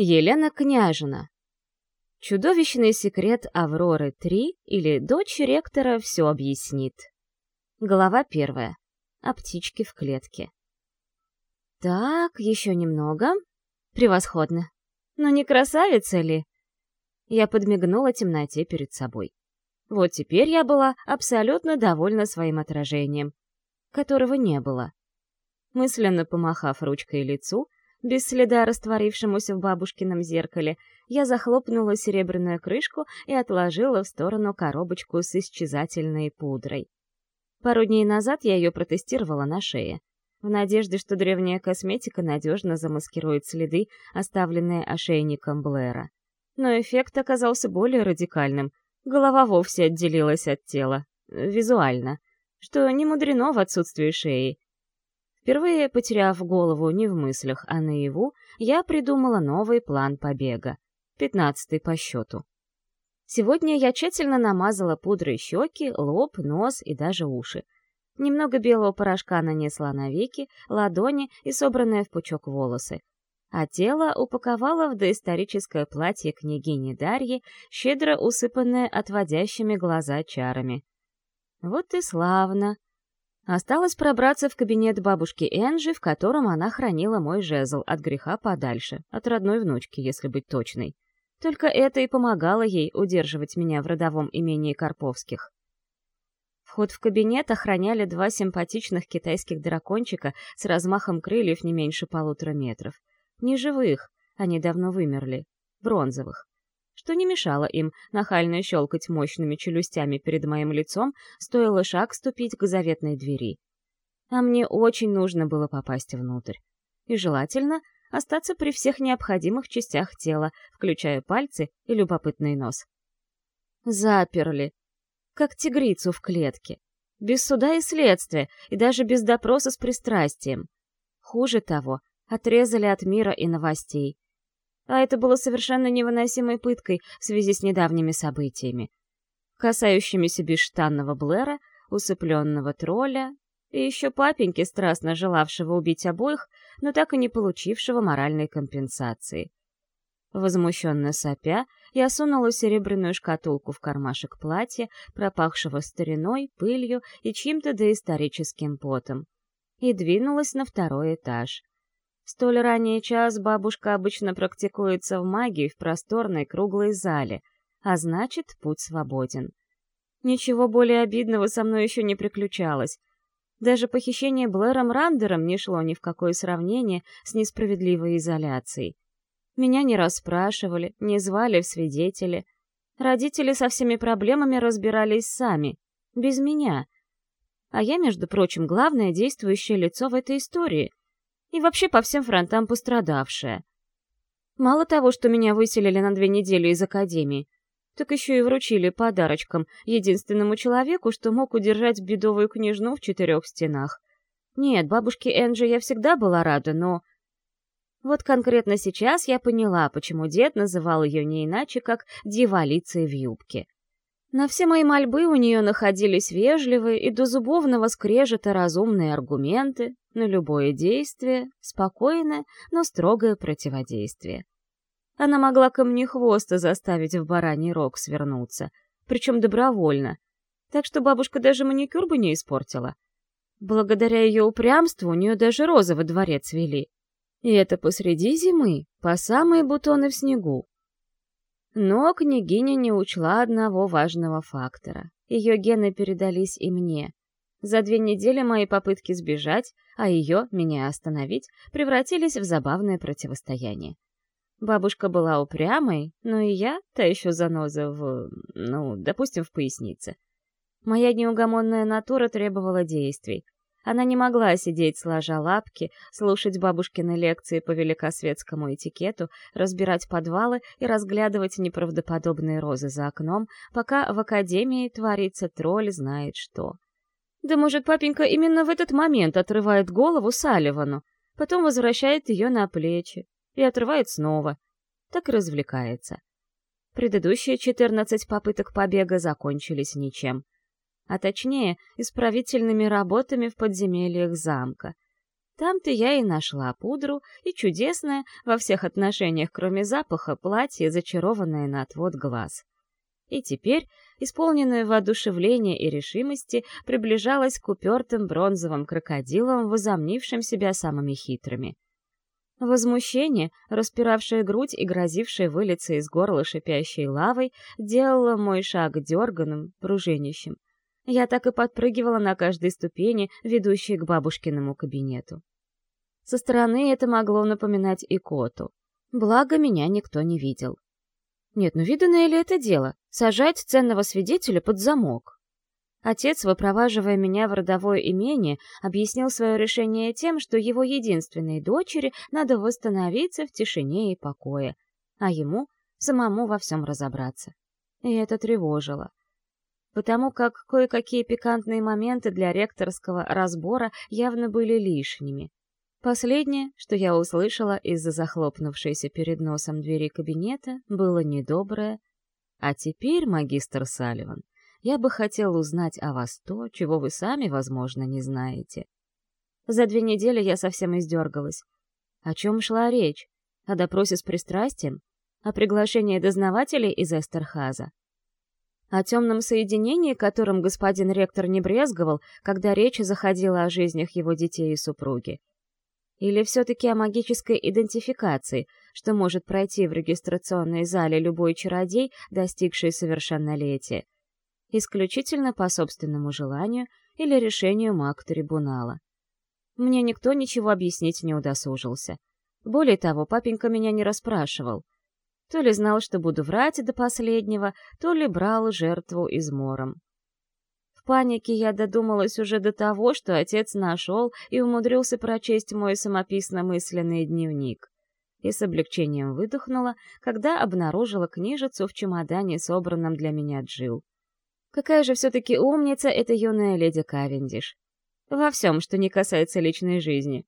Елена Княжина. Чудовищный секрет Авроры 3 или дочь ректора все объяснит. Глава первая. О птичке в клетке. Так, еще немного. Превосходно. Но не красавица ли? Я подмигнула темноте перед собой. Вот теперь я была абсолютно довольна своим отражением, которого не было. Мысленно помахав ручкой лицу, без следа растворившемуся в бабушкином зеркале, я захлопнула серебряную крышку и отложила в сторону коробочку с исчезательной пудрой. Пару дней назад я ее протестировала на шее, в надежде, что древняя косметика надежно замаскирует следы, оставленные ошейником Блэра. Но эффект оказался более радикальным. Голова вовсе отделилась от тела. Визуально. Что не мудрено в отсутствии шеи. Впервые потеряв голову не в мыслях, а наяву, я придумала новый план побега. Пятнадцатый по счету. Сегодня я тщательно намазала пудрой щеки, лоб, нос и даже уши. Немного белого порошка нанесла на веки, ладони и собранные в пучок волосы. А тело упаковала в доисторическое платье княгини Дарьи, щедро усыпанное отводящими глаза чарами. Вот и славно. Осталось пробраться в кабинет бабушки Энжи, в котором она хранила мой жезл от греха подальше, от родной внучки, если быть точной. Только это и помогало ей удерживать меня в родовом имении Карповских. Вход в кабинет охраняли два симпатичных китайских дракончика с размахом крыльев не меньше полутора метров. Не живых, они давно вымерли, бронзовых что не мешало им нахально щелкать мощными челюстями перед моим лицом, стоило шаг ступить к заветной двери. А мне очень нужно было попасть внутрь. И желательно остаться при всех необходимых частях тела, включая пальцы и любопытный нос. Заперли. Как тигрицу в клетке. Без суда и следствия, и даже без допроса с пристрастием. Хуже того, отрезали от мира и новостей а это было совершенно невыносимой пыткой в связи с недавними событиями, касающимися бесштанного Блэра, усыпленного тролля и еще папеньки, страстно желавшего убить обоих, но так и не получившего моральной компенсации. Возмущенно сопя, я сунула серебряную шкатулку в кармашек платья, пропахшего стариной, пылью и чьим-то доисторическим потом, и двинулась на второй этаж — столь ранний час бабушка обычно практикуется в магии в просторной круглой зале, а значит, путь свободен. Ничего более обидного со мной еще не приключалось. Даже похищение Блэром Рандером не шло ни в какое сравнение с несправедливой изоляцией. Меня не расспрашивали, не звали в свидетели. Родители со всеми проблемами разбирались сами, без меня. А я, между прочим, главное действующее лицо в этой истории — и вообще по всем фронтам пострадавшая. Мало того, что меня выселили на две недели из академии, так еще и вручили подарочком единственному человеку, что мог удержать бедовую княжну в четырех стенах. Нет, бабушке Энджи я всегда была рада, но... Вот конкретно сейчас я поняла, почему дед называл ее не иначе, как «дьяволицей в юбке». На все мои мольбы у нее находились вежливые и до зубовного скрежета разумные аргументы, на любое действие спокойное, но строгое противодействие. Она могла ко мне хвоста заставить в бараний рог свернуться, причем добровольно, так что бабушка даже маникюр бы не испортила. Благодаря ее упрямству у нее даже розы во дворе цвели. И это посреди зимы, по самые бутоны в снегу. Но княгиня не учла одного важного фактора. Ее гены передались и мне. За две недели мои попытки сбежать, а ее, меня остановить, превратились в забавное противостояние. Бабушка была упрямой, но и я, та еще заноза в... ну, допустим, в пояснице. Моя неугомонная натура требовала действий. Она не могла сидеть сложа лапки, слушать бабушкины лекции по великосветскому этикету, разбирать подвалы и разглядывать неправдоподобные розы за окном, пока в академии творится тролль знает что. Да может, папенька именно в этот момент отрывает голову Салливану, потом возвращает ее на плечи и отрывает снова. Так и развлекается. Предыдущие четырнадцать попыток побега закончились ничем. А точнее, исправительными работами в подземельях замка. Там-то я и нашла пудру и чудесное, во всех отношениях, кроме запаха, платье, зачарованное на отвод глаз. И теперь, исполненное воодушевления и решимости, приближалась к упертым бронзовым крокодилам, возомнившим себя самыми хитрыми. Возмущение, распиравшее грудь и грозившее вылиться из горла шипящей лавой, делало мой шаг дерганым, пружинищем. Я так и подпрыгивала на каждой ступени, ведущей к бабушкиному кабинету. Со стороны это могло напоминать и коту. Благо, меня никто не видел. Нет, ну виданное ли это дело — сажать ценного свидетеля под замок? Отец, выпроваживая меня в родовое имение, объяснил свое решение тем, что его единственной дочери надо восстановиться в тишине и покое, а ему самому во всем разобраться. И это тревожило потому как кое-какие пикантные моменты для ректорского разбора явно были лишними. Последнее, что я услышала из-за захлопнувшейся перед носом двери кабинета, было недоброе. А теперь, магистр Салливан, я бы хотел узнать о вас то, чего вы сами, возможно, не знаете. За две недели я совсем издергалась. О чем шла речь? О допросе с пристрастием? О приглашении дознавателей из Эстерхаза? О темном соединении, которым господин ректор не брезговал, когда речь заходила о жизнях его детей и супруги. Или все-таки о магической идентификации, что может пройти в регистрационной зале любой чародей, достигший совершеннолетия. Исключительно по собственному желанию или решению маг-трибунала. Мне никто ничего объяснить не удосужился. Более того, папенька меня не расспрашивал — то ли знал, что буду врать до последнего, то ли брал жертву измором. Панике я додумалась уже до того, что отец нашел и умудрился прочесть мой самописно-мысленный дневник. И с облегчением выдохнула, когда обнаружила книжицу в чемодане, собранном для меня Джил. Какая же все-таки умница эта юная леди Кавендиш. Во всем, что не касается личной жизни.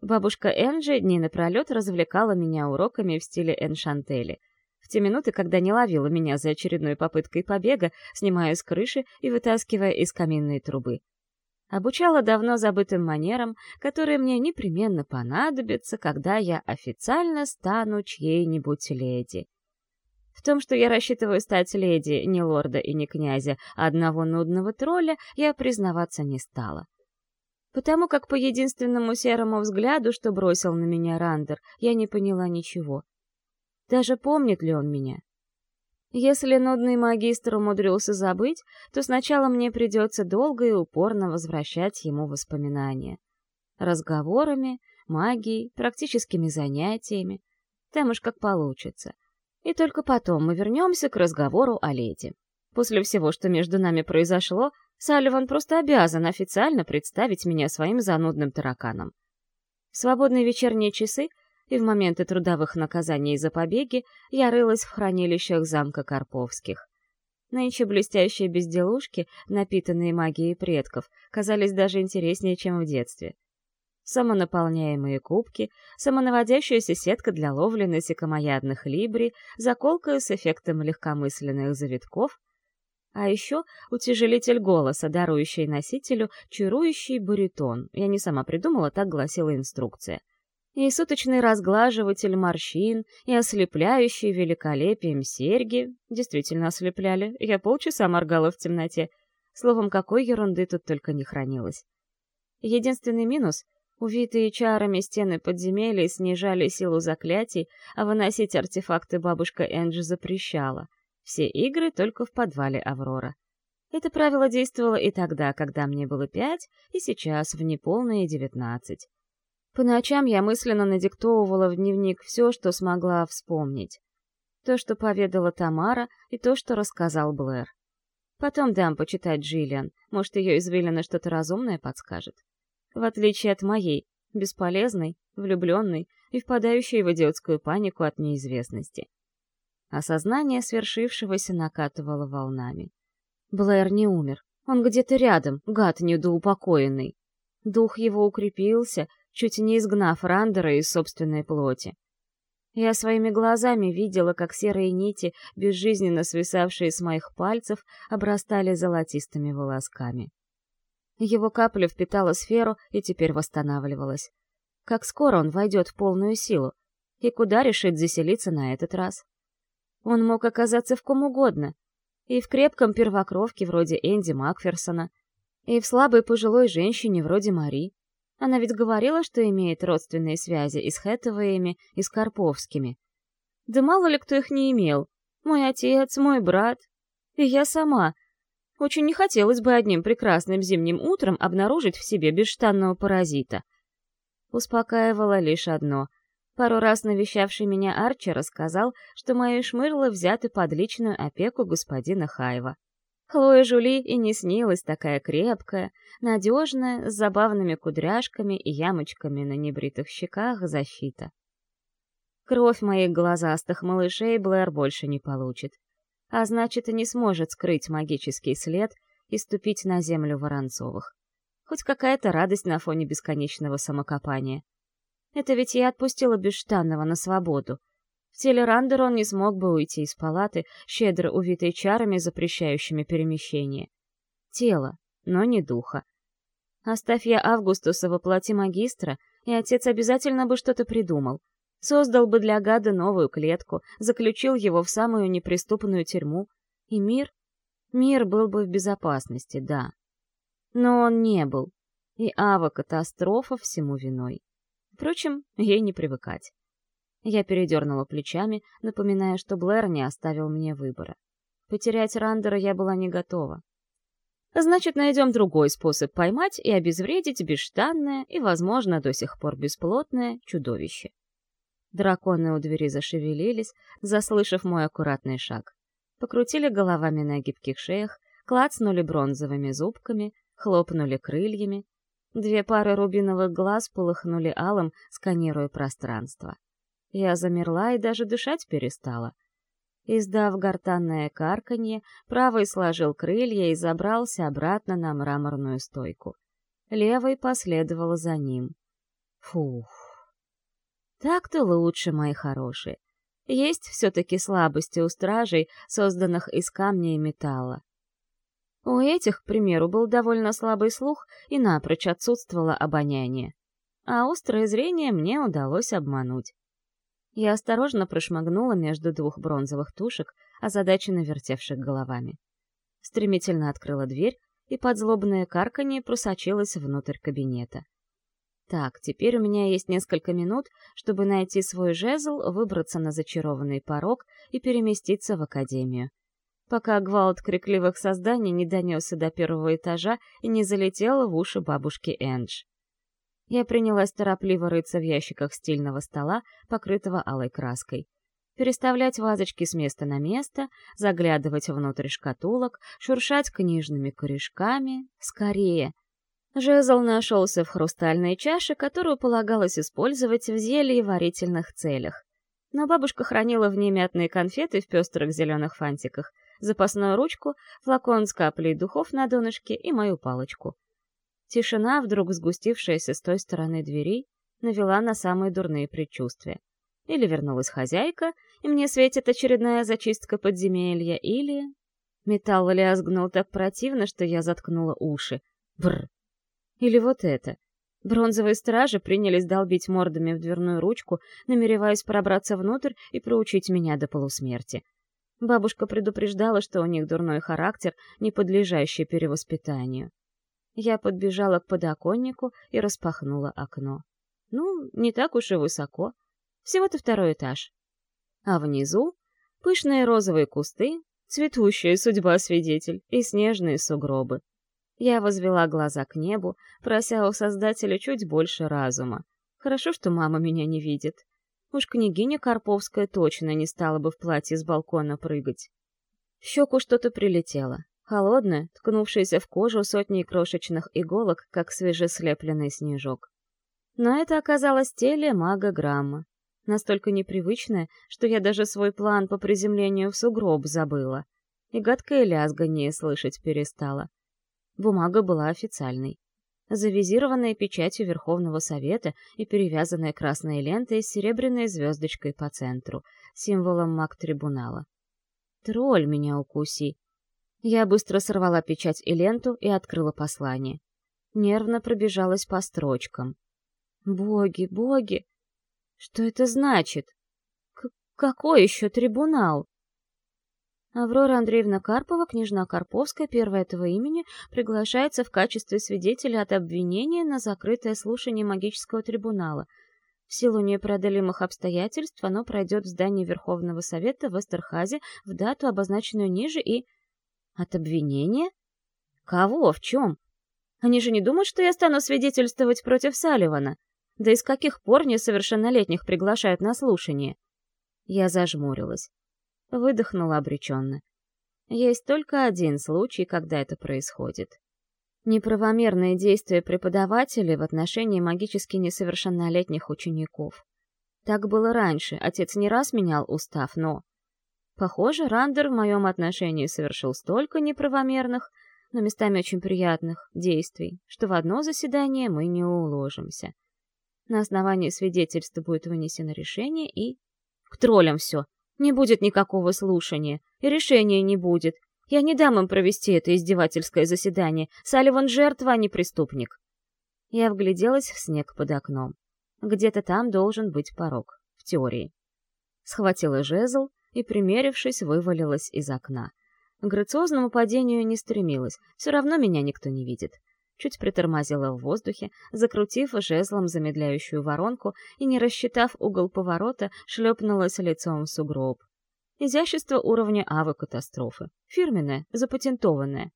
Бабушка Энджи дни напролет развлекала меня уроками в стиле эншантели. Те минуты, когда не ловила меня за очередной попыткой побега, снимая с крыши и вытаскивая из каминной трубы. Обучала давно забытым манерам, которые мне непременно понадобятся, когда я официально стану чьей-нибудь леди. В том, что я рассчитываю стать леди не лорда и не князя, а одного нудного тролля, я признаваться не стала потому как по единственному серому взгляду, что бросил на меня Рандер, я не поняла ничего. Даже помнит ли он меня? Если нудный магистр умудрился забыть, то сначала мне придется долго и упорно возвращать ему воспоминания. Разговорами, магией, практическими занятиями. Там уж как получится. И только потом мы вернемся к разговору о леди. После всего, что между нами произошло, Салливан просто обязан официально представить меня своим занудным тараканом. В свободные вечерние часы и в моменты трудовых наказаний за побеги я рылась в хранилищах замка Карповских. Нынче блестящие безделушки, напитанные магией предков, казались даже интереснее, чем в детстве. Самонаполняемые кубки, самонаводящаяся сетка для ловли насекомоядных либри, заколка с эффектом легкомысленных завитков — а еще утяжелитель голоса, дарующий носителю чарующий баритон. Я не сама придумала, так гласила инструкция. И суточный разглаживатель морщин, и ослепляющий великолепием серьги. Действительно ослепляли. Я полчаса моргала в темноте. Словом, какой ерунды тут только не хранилось. Единственный минус — увитые чарами стены подземелья снижали силу заклятий, а выносить артефакты бабушка Энджи запрещала — все игры только в подвале Аврора. Это правило действовало и тогда, когда мне было пять, и сейчас в неполные девятнадцать. По ночам я мысленно надиктовывала в дневник все, что смогла вспомнить. То, что поведала Тамара, и то, что рассказал Блэр. Потом дам почитать Джиллиан, может, ее извилина что-то разумное подскажет. В отличие от моей, бесполезной, влюбленной и впадающей в идиотскую панику от неизвестности. Осознание свершившегося накатывало волнами. Блэр не умер. Он где-то рядом, гад недоупокоенный. Дух его укрепился, чуть не изгнав Рандера из собственной плоти. Я своими глазами видела, как серые нити, безжизненно свисавшие с моих пальцев, обрастали золотистыми волосками. Его капля впитала сферу и теперь восстанавливалась. Как скоро он войдет в полную силу? И куда решит заселиться на этот раз? Он мог оказаться в ком угодно. И в крепком первокровке вроде Энди Макферсона, и в слабой пожилой женщине вроде Мари. Она ведь говорила, что имеет родственные связи и с Хэтэвэями, и с Карповскими. Да мало ли кто их не имел. Мой отец, мой брат. И я сама. Очень не хотелось бы одним прекрасным зимним утром обнаружить в себе бесштанного паразита. Успокаивало лишь одно. Пару раз навещавший меня Арчи рассказал, что мои шмырлы взяты под личную опеку господина Хайва. Хлоя Жули и не снилась такая крепкая, надежная, с забавными кудряшками и ямочками на небритых щеках защита. Кровь моих глазастых малышей Блэр больше не получит. А значит, и не сможет скрыть магический след и ступить на землю Воронцовых. Хоть какая-то радость на фоне бесконечного самокопания. Это ведь я отпустила Бештанова на свободу. В теле Рандера он не смог бы уйти из палаты, щедро увитой чарами, запрещающими перемещение. Тело, но не духа. Оставь я Августуса во плоти магистра, и отец обязательно бы что-то придумал. Создал бы для гада новую клетку, заключил его в самую неприступную тюрьму. И мир? Мир был бы в безопасности, да. Но он не был. И Ава-катастрофа всему виной. Впрочем, ей не привыкать. Я передернула плечами, напоминая, что Блэр не оставил мне выбора. Потерять Рандера я была не готова. Значит, найдем другой способ поймать и обезвредить бесштанное и, возможно, до сих пор бесплотное чудовище. Драконы у двери зашевелились, заслышав мой аккуратный шаг. Покрутили головами на гибких шеях, клацнули бронзовыми зубками, хлопнули крыльями. Две пары рубиновых глаз полыхнули алым, сканируя пространство. Я замерла и даже дышать перестала. Издав гортанное карканье, правый сложил крылья и забрался обратно на мраморную стойку. Левый последовал за ним. Фух. Так-то лучше, мои хорошие. Есть все-таки слабости у стражей, созданных из камня и металла. У этих, к примеру, был довольно слабый слух и напрочь отсутствовало обоняние. А острое зрение мне удалось обмануть. Я осторожно прошмыгнула между двух бронзовых тушек, озадаченно вертевших головами. Стремительно открыла дверь, и под злобное карканье просочилась внутрь кабинета. Так, теперь у меня есть несколько минут, чтобы найти свой жезл, выбраться на зачарованный порог и переместиться в академию. Пока гвалт крикливых созданий не донесся до первого этажа и не залетел в уши бабушки Эндж. Я принялась торопливо рыться в ящиках стильного стола, покрытого алой краской. Переставлять вазочки с места на место, заглядывать внутрь шкатулок, шуршать книжными корешками. Скорее! Жезл нашелся в хрустальной чаше, которую полагалось использовать в зелье варительных целях. Но бабушка хранила в ней мятные конфеты в пестрых зеленых фантиках, запасную ручку, флакон с каплей духов на донышке и мою палочку. Тишина, вдруг сгустившаяся с той стороны двери, навела на самые дурные предчувствия. Или вернулась хозяйка, и мне светит очередная зачистка подземелья, или... Металл лязгнул так противно, что я заткнула уши. Бррр. Или вот это. Бронзовые стражи принялись долбить мордами в дверную ручку, намереваясь пробраться внутрь и проучить меня до полусмерти. Бабушка предупреждала, что у них дурной характер, не подлежащий перевоспитанию. Я подбежала к подоконнику и распахнула окно. Ну, не так уж и высоко. Всего-то второй этаж. А внизу — пышные розовые кусты, цветущая судьба-свидетель и снежные сугробы. Я возвела глаза к небу, прося у Создателя чуть больше разума. Хорошо, что мама меня не видит. Уж княгиня Карповская точно не стала бы в платье с балкона прыгать. В щеку что-то прилетело. Холодное, ткнувшееся в кожу сотни крошечных иголок, как свежеслепленный снежок. Но это оказалось теле мага Грамма. Настолько непривычное, что я даже свой план по приземлению в сугроб забыла. И гадкое лязганье слышать перестала. Бумага была официальной. Завизированная печатью Верховного Совета и перевязанная красной лентой с серебряной звездочкой по центру, символом маг-трибунала. Тролль меня укуси. Я быстро сорвала печать и ленту и открыла послание. Нервно пробежалась по строчкам. Боги, боги! Что это значит? К какой еще трибунал? Аврора Андреевна Карпова, княжна Карповская, первая этого имени, приглашается в качестве свидетеля от обвинения на закрытое слушание магического трибунала. В силу непреодолимых обстоятельств оно пройдет в здании Верховного Совета в Эстерхазе в дату, обозначенную ниже, и... От обвинения? Кого? В чем? Они же не думают, что я стану свидетельствовать против Салливана? Да из каких пор несовершеннолетних приглашают на слушание? Я зажмурилась. Выдохнула обреченно. Есть только один случай, когда это происходит. Неправомерные действия преподавателей в отношении магически несовершеннолетних учеников. Так было раньше, отец не раз менял устав, но... Похоже, Рандер в моем отношении совершил столько неправомерных, но местами очень приятных действий, что в одно заседание мы не уложимся. На основании свидетельства будет вынесено решение и... К троллям все! Не будет никакого слушания, и решения не будет. Я не дам им провести это издевательское заседание. Салливан — жертва, а не преступник. Я вгляделась в снег под окном. Где-то там должен быть порог, в теории. Схватила жезл и, примерившись, вывалилась из окна. К грациозному падению не стремилась, все равно меня никто не видит чуть притормозила в воздухе, закрутив жезлом замедляющую воронку и, не рассчитав угол поворота, шлепнулась лицом в сугроб. Изящество уровня авы катастрофы. Фирменное, запатентованное.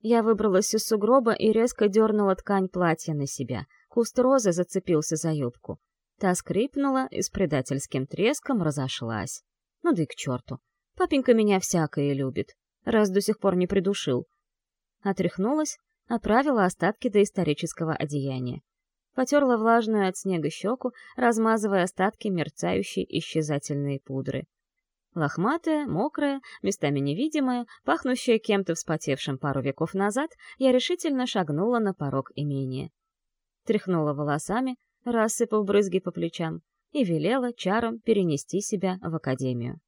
Я выбралась из сугроба и резко дернула ткань платья на себя. Куст розы зацепился за юбку. Та скрипнула и с предательским треском разошлась. Ну да и к черту. Папенька меня всякое любит, раз до сих пор не придушил. Отряхнулась, оправила остатки доисторического одеяния. Потерла влажную от снега щеку, размазывая остатки мерцающей исчезательной пудры. Лохматая, мокрая, местами невидимая, пахнущая кем-то вспотевшим пару веков назад, я решительно шагнула на порог имения. Тряхнула волосами, рассыпав брызги по плечам, и велела чарам перенести себя в академию.